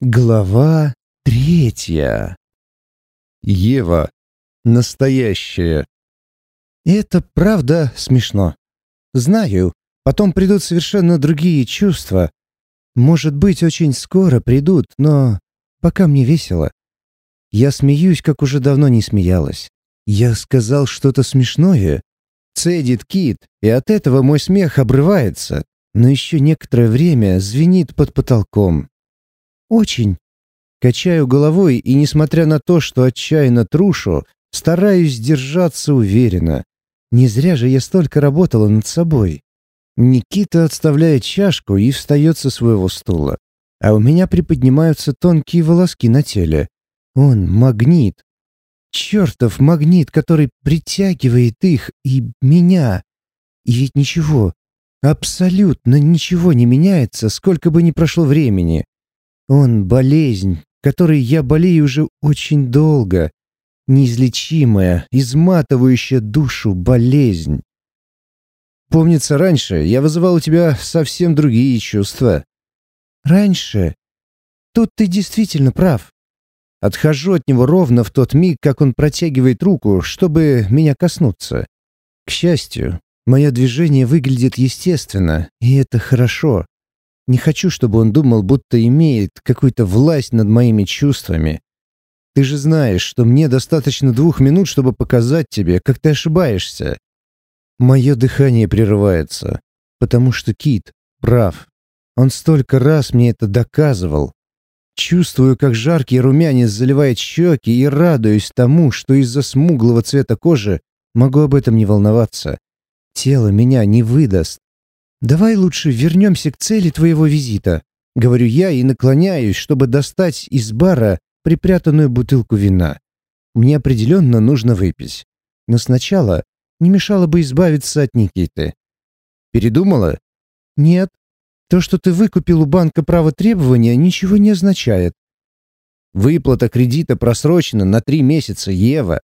Глава третья. Ева. Настоящая. Это правда смешно. Знаю, потом придут совершенно другие чувства. Может быть, очень скоро придут, но пока мне весело. Я смеюсь, как уже давно не смеялась. Я сказал что-то смешное. Цедит кит, и от этого мой смех обрывается, но еще некоторое время звенит под потолком. «Очень». Качаю головой и, несмотря на то, что отчаянно трушу, стараюсь держаться уверенно. Не зря же я столько работала над собой. Никита отставляет чашку и встает со своего стула. А у меня приподнимаются тонкие волоски на теле. Он магнит. Чертов магнит, который притягивает их и меня. И ведь ничего, абсолютно ничего не меняется, сколько бы ни прошло времени. Он — болезнь, которой я болею уже очень долго. Неизлечимая, изматывающая душу болезнь. Помнится, раньше я вызывал у тебя совсем другие чувства. Раньше? Тут ты действительно прав. Отхожу от него ровно в тот миг, как он протягивает руку, чтобы меня коснуться. К счастью, мое движение выглядит естественно, и это хорошо. Не хочу, чтобы он думал, будто имеет какую-то власть над моими чувствами. Ты же знаешь, что мне достаточно двух минут, чтобы показать тебе, как ты ошибаешься. Мое дыхание прерывается, потому что Кит прав. Он столько раз мне это доказывал. Чувствую, как жаркий румянец заливает щеки и радуюсь тому, что из-за смуглого цвета кожи могу об этом не волноваться. Тело меня не выдаст. «Давай лучше вернемся к цели твоего визита», — говорю я и наклоняюсь, чтобы достать из бара припрятанную бутылку вина. Мне определенно нужно выпить. Но сначала не мешало бы избавиться от Никиты. «Передумала?» «Нет. То, что ты выкупил у банка право требования, ничего не означает». «Выплата кредита просрочена на три месяца, Ева.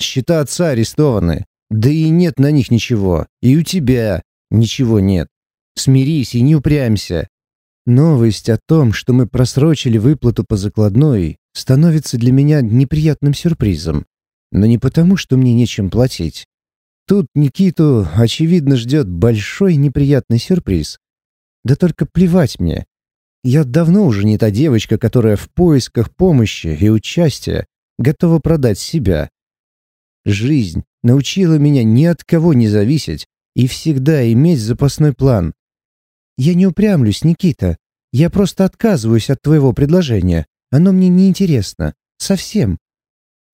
Счета отца арестованы. Да и нет на них ничего. И у тебя. Ничего нет. Смирись и не упрямься. Новость о том, что мы просрочили выплату по закладной, становится для меня неприятным сюрпризом. Но не потому, что мне нечем платить. Тут Никиту, очевидно, ждет большой неприятный сюрприз. Да только плевать мне. Я давно уже не та девочка, которая в поисках помощи и участия готова продать себя. Жизнь научила меня ни от кого не зависеть и всегда иметь запасной план. Я не упрямлюсь, Никита. Я просто отказываюсь от твоего предложения. Оно мне не интересно. Совсем.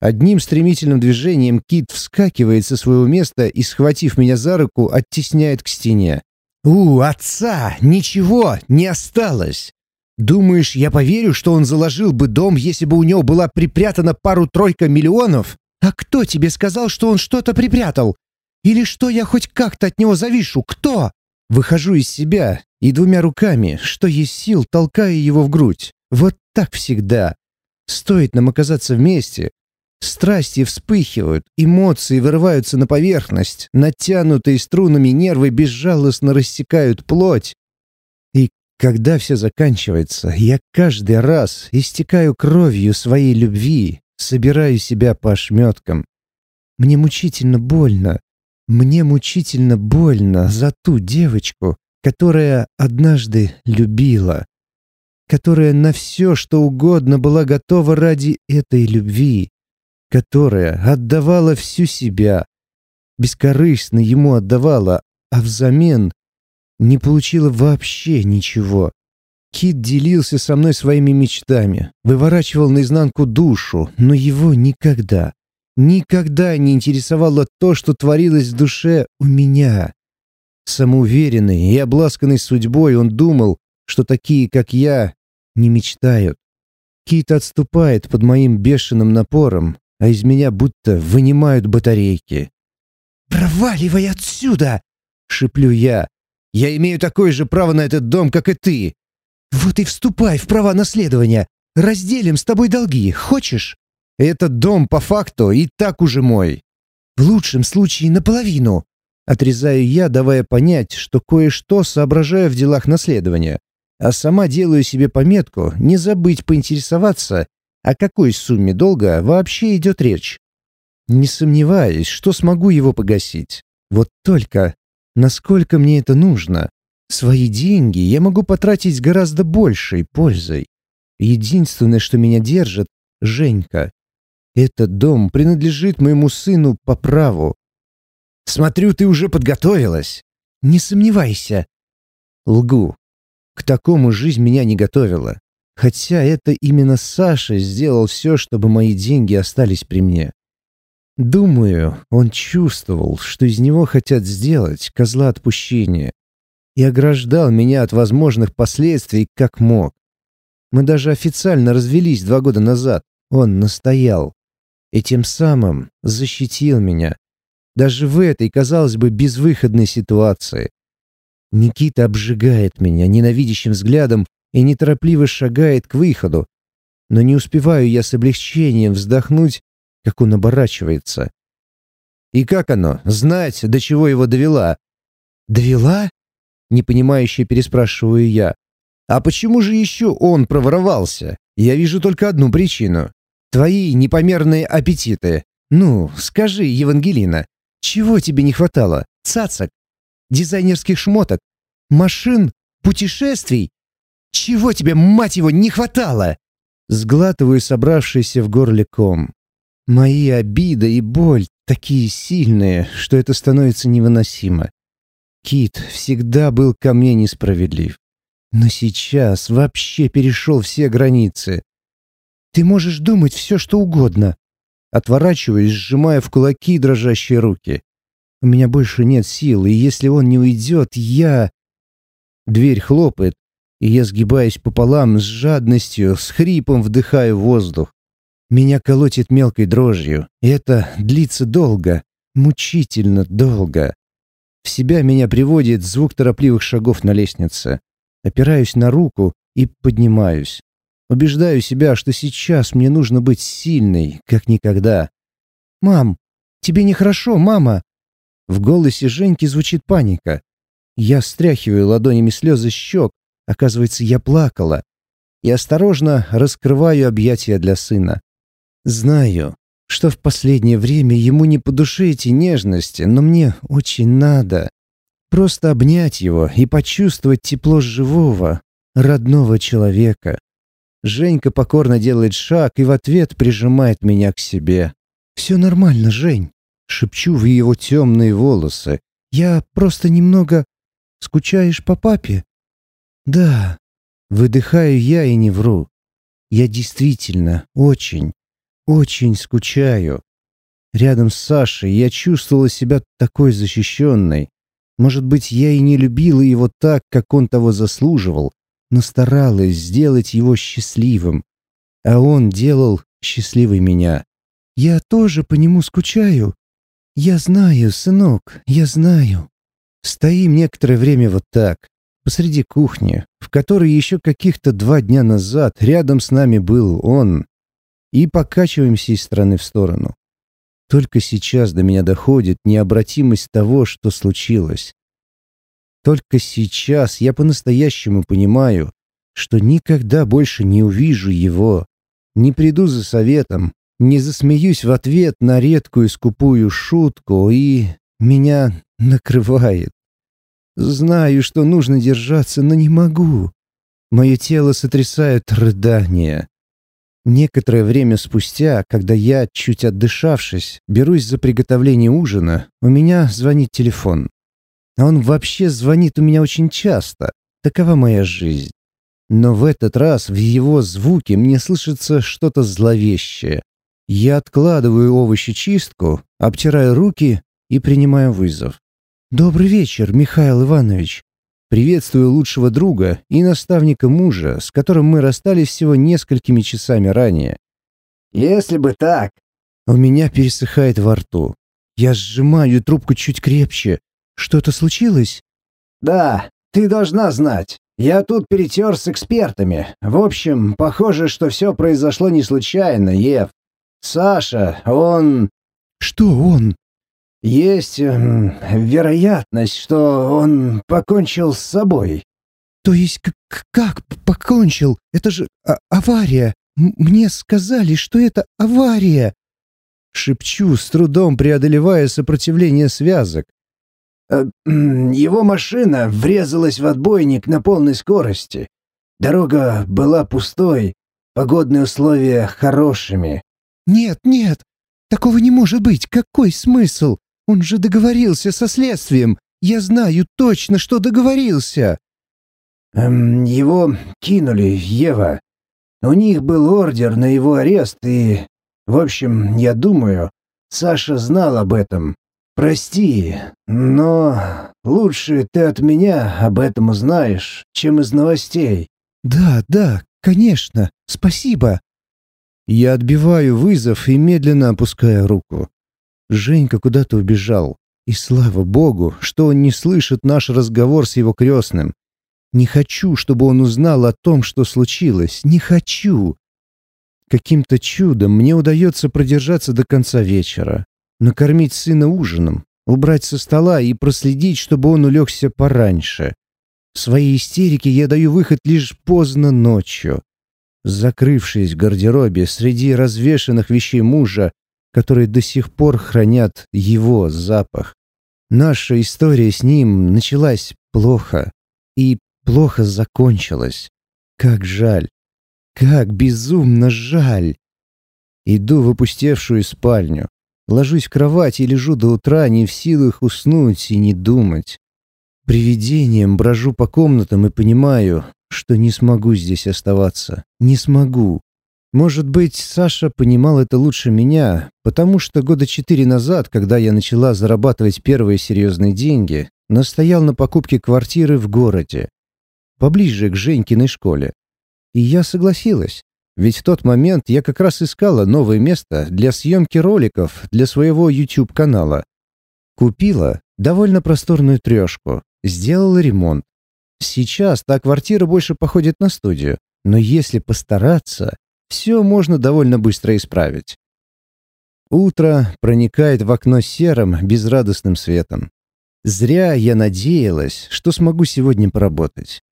Одним стремительным движением Кит вскакивает со своего места и, схватив меня за руку, оттесняет к стене. «У отца ничего не осталось!» Думаешь, я поверю, что он заложил бы дом, если бы у него была припрятана пару-тройка миллионов? А кто тебе сказал, что он что-то припрятал? Или что я хоть как-то от него завишу? Кто? Выхожу из себя и двумя руками, что есть сил, толкаю его в грудь. Вот так всегда. Стоит нам оказаться вместе. Страсти вспыхивают, эмоции вырываются на поверхность, натянутые струнами нервы безжалостно рассекают плоть. И когда все заканчивается, я каждый раз истекаю кровью своей любви, собираю себя по ошметкам. Мне мучительно больно, мне мучительно больно за ту девочку, которая однажды любила, которая на все, что угодно была готова ради этой любви, которая отдавала всю себя, бескорыстно ему отдавала, а взамен не получила вообще ничего. Кит делился со мной своими мечтами, выворачивал наизнанку душу, но его никогда, Никогда не интересовало то, что творилось в душе у меня. Самоуверенный и обласканный судьбой, он думал, что такие, как я, не мечтают. Кит отступает под моим бешеным напором, а из меня будто вынимают батарейки. «Проваливай отсюда!» — шеплю я. «Я имею такое же право на этот дом, как и ты!» «Вот и вступай в права наследования! Разделим с тобой долги, хочешь?» Этот дом по факту и так уже мой. В лучшем случае наполовину. Отрезаю я, давая понять, что кое-что соображаю в делах наследования. а сама делаю себе пометку не забыть поинтересоваться, о какой сумме долга вообще идет речь. Не сомневаюсь, что смогу его погасить. Вот только, насколько мне это нужно? Свои деньги я могу потратить гораздо большей пользой. Единственное, что меня держит — Женька. Этот дом принадлежит моему сыну по праву. Смотрю, ты уже подготовилась. Не сомневайся. Лгу. К такому жизнь меня не готовила. Хотя это именно Саша сделал все, чтобы мои деньги остались при мне. Думаю, он чувствовал, что из него хотят сделать козла отпущения, и ограждал меня от возможных последствий как мог. Мы даже официально развелись два года назад. Он настоял. И тем самым защитил меня. Даже в этой, казалось бы, безвыходной ситуации. Никита обжигает меня ненавидящим взглядом и неторопливо шагает к выходу. Но не успеваю я с облегчением вздохнуть, как он оборачивается. И как оно, знать, до чего его довела? Довела? Непонимающе переспрашиваю я. А почему же еще он проворовался? Я вижу только одну причину. Твои непомерные аппетиты. Ну, скажи, Евангелина, чего тебе не хватало? Цацок? Дизайнерских шмоток? Машин? Путешествий? Чего тебе, мать его, не хватало? Сглатываю собравшийся в горле ком. Мои обида и боль такие сильные, что это становится невыносимо. Кит всегда был ко мне несправедлив. Но сейчас вообще перешел все границы. Ты можешь думать все, что угодно. Отворачиваюсь, сжимая в кулаки дрожащие руки. У меня больше нет сил, и если он не уйдет, я... Дверь хлопает, и я сгибаюсь пополам с жадностью, с хрипом вдыхаю воздух. Меня колотит мелкой дрожью, и это длится долго, мучительно долго. В себя меня приводит звук торопливых шагов на лестнице. Опираюсь на руку и поднимаюсь. Убеждаю себя, что сейчас мне нужно быть сильной, как никогда. «Мам, тебе нехорошо, мама!» В голосе Женьки звучит паника. Я стряхиваю ладонями слезы щек. Оказывается, я плакала. И осторожно раскрываю объятия для сына. Знаю, что в последнее время ему не по душе эти нежности, но мне очень надо. Просто обнять его и почувствовать тепло живого, родного человека. Женька покорно делает шаг и в ответ прижимает меня к себе. «Все нормально, Жень», — шепчу в его темные волосы. «Я просто немного... Скучаешь по папе?» «Да». Выдыхаю я и не вру. Я действительно очень, очень скучаю. Рядом с Сашей я чувствовала себя такой защищенной. Может быть, я и не любила его так, как он того заслуживал, но старалась сделать его счастливым. А он делал счастливой меня. Я тоже по нему скучаю. Я знаю, сынок, я знаю. Стоим некоторое время вот так, посреди кухни, в которой еще каких-то два дня назад рядом с нами был он, и покачиваемся из стороны в сторону. Только сейчас до меня доходит необратимость того, что случилось. Только сейчас я по-настоящему понимаю, что никогда больше не увижу его, не приду за советом, не засмеюсь в ответ на редкую скупую шутку, и меня накрывает. Знаю, что нужно держаться, но не могу. Мое тело сотрясает рыдания. Некоторое время спустя, когда я, чуть отдышавшись, берусь за приготовление ужина, у меня звонит телефон. А он вообще звонит у меня очень часто. Такова моя жизнь. Но в этот раз в его звуке мне слышится что-то зловещее. Я откладываю овощечистку, обтираю руки и принимаю вызов. «Добрый вечер, Михаил Иванович». Приветствую лучшего друга и наставника мужа, с которым мы расстались всего несколькими часами ранее. «Если бы так...» У меня пересыхает во рту. Я сжимаю трубку чуть крепче, что-то случилось? Да, ты должна знать. Я тут перетер с экспертами. В общем, похоже, что все произошло не случайно, Ев. Саша, он... Что он? Есть э, вероятность, что он покончил с собой. То есть как покончил? Это же а авария. Мне сказали, что это авария. Шепчу, с трудом преодолевая сопротивление связок. Э, его машина врезалась в отбойник на полной скорости. Дорога была пустой, погодные условия хорошими. «Нет, нет, такого не может быть. Какой смысл? Он же договорился со следствием. Я знаю точно, что договорился». Эм, «Его кинули, Ева. У них был ордер на его арест, и... В общем, я думаю, Саша знал об этом. Прости, но лучше ты от меня об этом узнаешь, чем из новостей». «Да, да, конечно. Спасибо». Я отбиваю вызов и медленно опускаю руку. Женька куда-то убежал. И слава богу, что он не слышит наш разговор с его крестным. Не хочу, чтобы он узнал о том, что случилось. Не хочу. Каким-то чудом мне удается продержаться до конца вечера. Накормить сына ужином, убрать со стола и проследить, чтобы он улегся пораньше. Своей истерике я даю выход лишь поздно ночью. Закрывшись в гардеробе среди развешанных вещей мужа, которые до сих пор хранят его запах. Наша история с ним началась плохо и плохо закончилась. Как жаль. Как безумно жаль. Иду в опустевшую спальню. Ложусь в кровать и лежу до утра, не в силах уснуть и не думать. Привидением брожу по комнатам и понимаю, что не смогу здесь оставаться. Не смогу. Может быть, Саша понимал это лучше меня, потому что года четыре назад, когда я начала зарабатывать первые серьезные деньги, настоял на покупке квартиры в городе, поближе к Женькиной школе. И я согласилась, ведь в тот момент я как раз искала новое место для съемки роликов для своего YouTube-канала. Купила довольно просторную трешку, сделала ремонт. Сейчас та квартира больше походит на студию, но если постараться, все можно довольно быстро исправить. Утро проникает в окно серым, безрадостным светом. Зря я надеялась, что смогу сегодня поработать.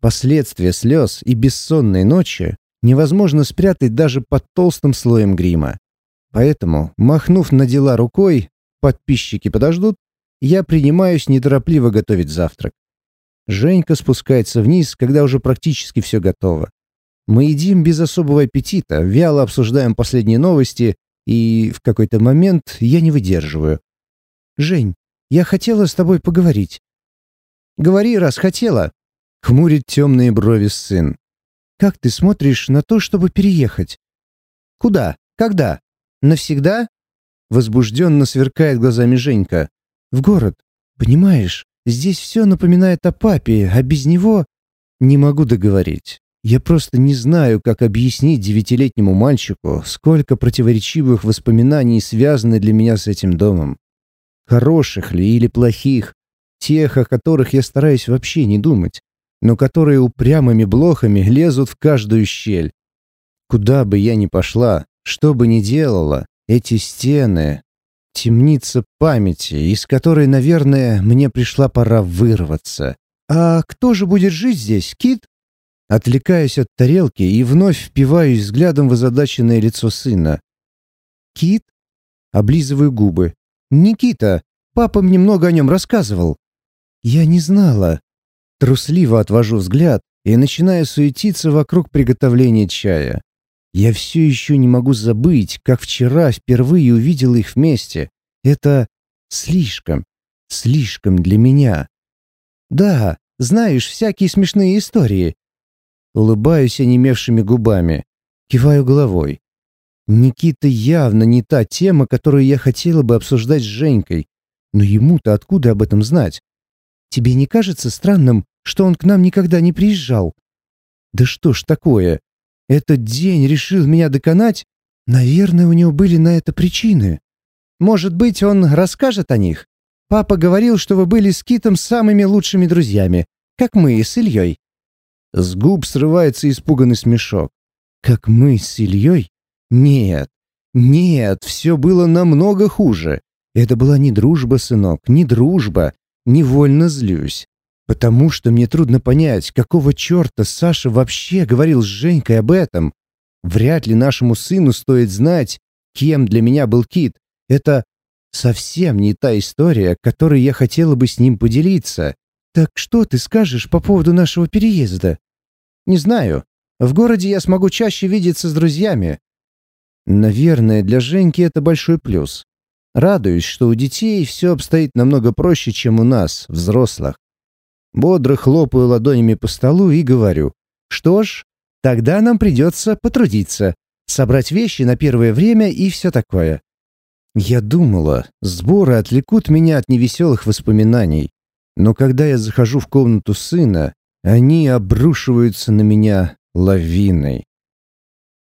Последствия слез и бессонной ночи невозможно спрятать даже под толстым слоем грима. Поэтому, махнув на дела рукой, подписчики подождут, я принимаюсь неторопливо готовить завтрак. Женька спускается вниз, когда уже практически все готово. Мы едим без особого аппетита, вяло обсуждаем последние новости, и в какой-то момент я не выдерживаю. «Жень, я хотела с тобой поговорить». «Говори, раз хотела», — хмурит темные брови сын. «Как ты смотришь на то, чтобы переехать?» «Куда? Когда? Навсегда?» Возбужденно сверкает глазами Женька. «В город. Понимаешь, здесь все напоминает о папе, а без него...» Не могу договорить. Я просто не знаю, как объяснить девятилетнему мальчику, сколько противоречивых воспоминаний связаны для меня с этим домом. Хороших ли или плохих, тех, о которых я стараюсь вообще не думать, но которые упрямыми блохами лезут в каждую щель. Куда бы я ни пошла, что бы ни делала, эти стены — темница памяти, из которой, наверное, мне пришла пора вырваться. «А кто же будет жить здесь, Кит?» Отвлекаюсь от тарелки и вновь впиваюсь взглядом в озадаченное лицо сына. «Кит?» Облизываю губы. «Никита! Папа мне много о нем рассказывал». «Я не знала». Трусливо отвожу взгляд и начинаю суетиться вокруг приготовления чая. Я все еще не могу забыть, как вчера впервые увидел их вместе. Это слишком, слишком для меня. Да, знаешь, всякие смешные истории. Улыбаюсь онемевшими губами. Киваю головой. Никита явно не та тема, которую я хотела бы обсуждать с Женькой. Но ему-то откуда об этом знать? Тебе не кажется странным, что он к нам никогда не приезжал? Да что ж такое? Этот день решил меня доконать? Наверное, у него были на это причины. Может быть, он расскажет о них? Папа говорил, что вы были с Китом самыми лучшими друзьями, как мы с Ильей. С губ срывается испуганный смешок. Как мы с Ильей? Нет, нет, все было намного хуже. Это была не дружба, сынок, не дружба. Невольно злюсь. Потому что мне трудно понять, какого черта Саша вообще говорил с Женькой об этом. Вряд ли нашему сыну стоит знать, кем для меня был Кит. Это совсем не та история, которой я хотела бы с ним поделиться. Так что ты скажешь по поводу нашего переезда? Не знаю. В городе я смогу чаще видеться с друзьями. Наверное, для Женьки это большой плюс. Радуюсь, что у детей все обстоит намного проще, чем у нас, взрослых. Бодро хлопаю ладонями по столу и говорю. Что ж, тогда нам придется потрудиться, собрать вещи на первое время и все такое. Я думала, сборы отвлекут меня от невеселых воспоминаний. Но когда я захожу в комнату сына, они обрушиваются на меня лавиной.